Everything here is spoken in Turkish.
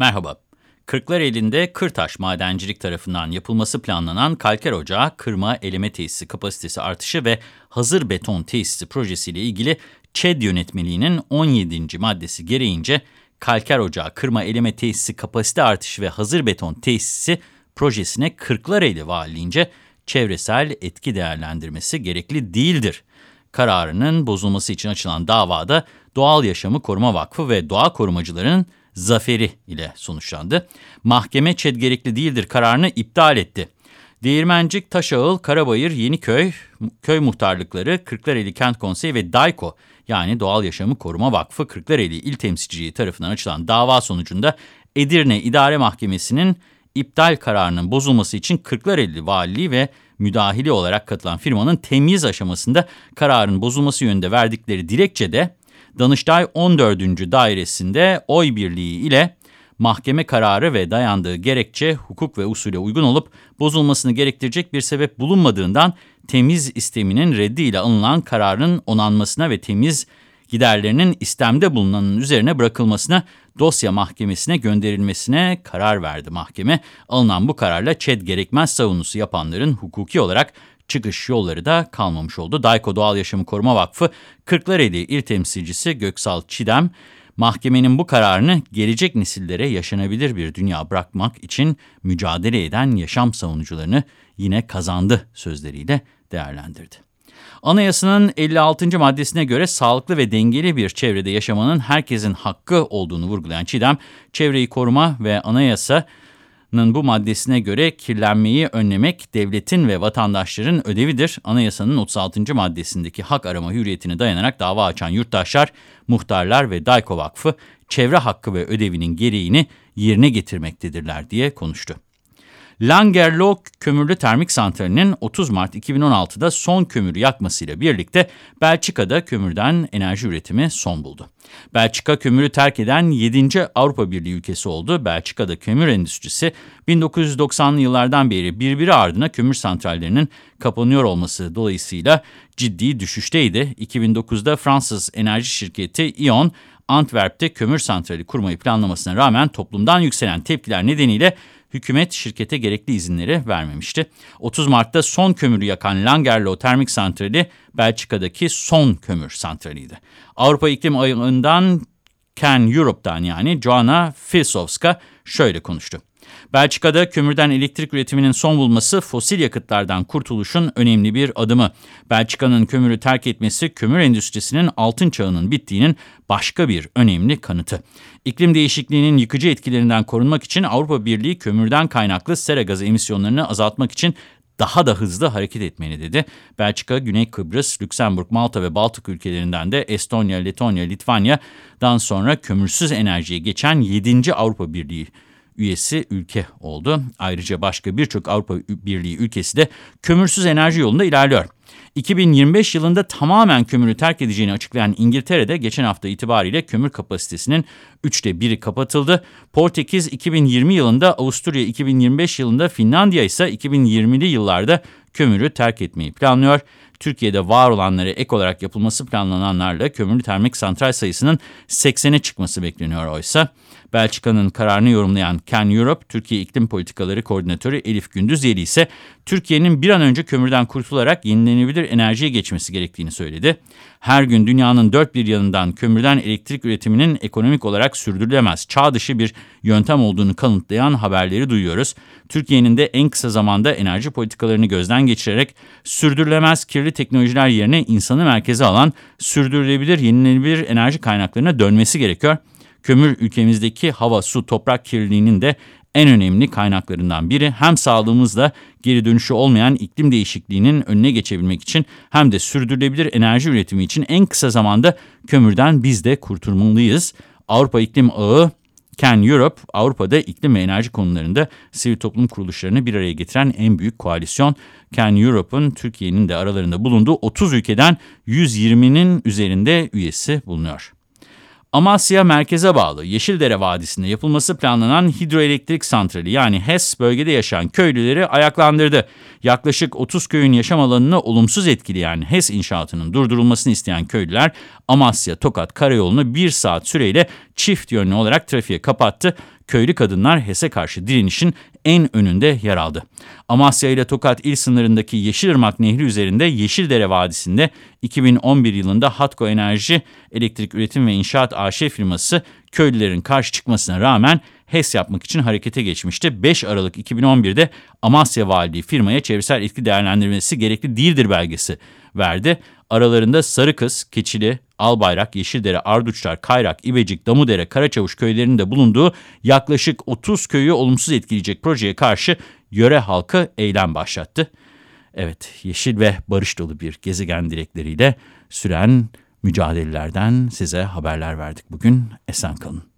Merhaba. Kırklareli'nde Kırtaş Madencilik tarafından yapılması planlanan kalker ocağı, kırma eleme tesisi kapasitesi artışı ve hazır beton tesisi projesiyle ilgili ÇED yönetmeliğinin 17. maddesi gereğince kalker ocağı, kırma eleme tesisi kapasite artışı ve hazır beton tesisi projesine Kırklareli Valiliğince çevresel etki değerlendirmesi gerekli değildir. Kararının bozulması için açılan davada Doğal Yaşamı Koruma Vakfı ve doğa korumacıların zaferi ile sonuçlandı. Mahkeme ÇED gerekli değildir kararını iptal etti. Değirmencik, Taşağıl, Karabayır, Yeniköy, köy muhtarlıkları, Kırklareli Kent Konseyi ve DAYKO yani Doğal Yaşamı Koruma Vakfı Kırklareli İl Temsilciliği tarafından açılan dava sonucunda Edirne İdare Mahkemesi'nin iptal kararının bozulması için Kırklareli Valiliği ve müdahili olarak katılan firmanın temyiz aşamasında kararın bozulması yönünde verdikleri dilekçede Danıştay 14. Dairesinde oy birliği ile mahkeme kararı ve dayandığı gerekçe hukuk ve usule uygun olup bozulmasını gerektirecek bir sebep bulunmadığından temiz isteminin reddiyle alınan kararın onanmasına ve temiz giderlerinin istemde bulunanın üzerine bırakılmasına dosya mahkemesine gönderilmesine karar verdi mahkeme. Alınan bu kararla ÇED gerekmez savunusu yapanların hukuki olarak çıkış yolları da kalmamış oldu. Dayko Doğal Yaşamı Koruma Vakfı Kırklareli İl Temsilcisi Göksal Çidem, mahkemenin bu kararını gelecek nesillere yaşanabilir bir dünya bırakmak için mücadele eden yaşam savunucularını yine kazandı sözleriyle değerlendirdi. Anayasanın 56. maddesine göre sağlıklı ve dengeli bir çevrede yaşamanın herkesin hakkı olduğunu vurgulayan Çiğdem, çevreyi koruma ve anayasa bu maddesine göre kirlenmeyi önlemek devletin ve vatandaşların ödevidir. Anayasanın 36. maddesindeki hak arama hürriyetine dayanarak dava açan yurttaşlar, muhtarlar ve Dayko Vakfı çevre hakkı ve ödevinin gereğini yerine getirmektedirler diye konuştu. Langerlo Kömürlü Termik Santrali'nin 30 Mart 2016'da son kömürü yakmasıyla birlikte Belçika'da kömürden enerji üretimi son buldu. Belçika kömürü terk eden 7. Avrupa Birliği ülkesi oldu. Belçika'da kömür endüstrisi 1990'lı yıllardan beri birbiri ardına kömür santrallerinin kapanıyor olması dolayısıyla ciddi düşüşteydi. 2009'da Fransız enerji şirketi E.ON, Antwerp'te kömür santrali kurmayı planlamasına rağmen toplumdan yükselen tepkiler nedeniyle hükümet şirkete gerekli izinleri vermemişti. 30 Mart'ta son kömürü yakan Langerlo Termik Santrali Belçika'daki son kömür santraliydi. Avrupa İklim Ayı'ndan Ken Europe'dan yani Joanna Filsowska şöyle konuştu. Belçika'da kömürden elektrik üretiminin son bulması fosil yakıtlardan kurtuluşun önemli bir adımı. Belçika'nın kömürü terk etmesi kömür endüstrisinin altın çağının bittiğinin başka bir önemli kanıtı. İklim değişikliğinin yıkıcı etkilerinden korunmak için Avrupa Birliği kömürden kaynaklı sera gazı emisyonlarını azaltmak için daha da hızlı hareket etmeni dedi. Belçika, Güney Kıbrıs, Lüksemburg, Malta ve Baltık ülkelerinden de Estonya, Letonya, Litvanya'dan sonra kömürsüz enerjiye geçen 7. Avrupa Birliği üyesi ülke oldu. Ayrıca başka birçok Avrupa Birliği ülkesi de kömürsüz enerji yolunda ilerliyor. 2025 yılında tamamen kömürü terk edeceğini açıklayan İngiltere'de geçen hafta itibariyle kömür kapasitesinin üçte biri kapatıldı. Portekiz 2020 yılında, Avusturya 2025 yılında, Finlandiya ise 2020'li yıllarda kömürü terk etmeyi planlıyor. Türkiye'de var olanlara ek olarak yapılması planlananlarla kömürlü termik santral sayısının 80'e çıkması bekleniyor oysa. Belçika'nın kararını yorumlayan Ken Europe, Türkiye İklim Politikaları Koordinatörü Elif Gündüzeli ise Türkiye'nin bir an önce kömürden kurtularak yenilenebilir enerjiye geçmesi gerektiğini söyledi. Her gün dünyanın dört bir yanından kömürden elektrik üretiminin ekonomik olarak sürdürülemez, çağ dışı bir yöntem olduğunu kanıtlayan haberleri duyuyoruz. Türkiye'nin de en kısa zamanda enerji politikalarını gözden geçirerek sürdürülemez kirli teknolojiler yerine insanı merkeze alan sürdürülebilir yenilenebilir enerji kaynaklarına dönmesi gerekiyor. Kömür ülkemizdeki hava, su, toprak kirliliğinin de en önemli kaynaklarından biri. Hem sağlığımızda geri dönüşü olmayan iklim değişikliğinin önüne geçebilmek için hem de sürdürülebilir enerji üretimi için en kısa zamanda kömürden biz de kurtulmalıyız. Avrupa İklim Ağı Can Europe, Avrupa'da iklim ve enerji konularında sivil toplum kuruluşlarını bir araya getiren en büyük koalisyon. Can Europe'un Türkiye'nin de aralarında bulunduğu 30 ülkeden 120'nin üzerinde üyesi bulunuyor. Amasya merkeze bağlı Yeşildere Vadisi'nde yapılması planlanan hidroelektrik santrali yani HES bölgede yaşayan köylüleri ayaklandırdı. Yaklaşık 30 köyün yaşam alanını olumsuz etkileyen HES inşaatının durdurulmasını isteyen köylüler Amasya-Tokat karayolunu bir saat süreyle çift yönlü olarak trafiğe kapattı. Köylü kadınlar HES'e karşı direnişin en önünde yer aldı. Amasya ile Tokat il sınırındaki Yeşilırmak Nehri üzerinde Yeşildere Vadisi'nde 2011 yılında Hatko Enerji Elektrik Üretim ve İnşaat AŞ firması köylülerin karşı çıkmasına rağmen HES yapmak için harekete geçmişti. 5 Aralık 2011'de Amasya Valiliği firmaya çevresel etki değerlendirmesi gerekli değildir belgesi verdi. Aralarında Sarıkız, Keçili, Albayrak, Yeşildere, Arduçlar, Kayrak, İbecik, Damudere, Karaçavuş köylerinin de bulunduğu yaklaşık 30 köyü olumsuz etkileyecek projeye karşı yöre halkı eylem başlattı. Evet, yeşil ve barış dolu bir gezegen dilekleriyle süren mücadelelerden size haberler verdik bugün. Esen kalın.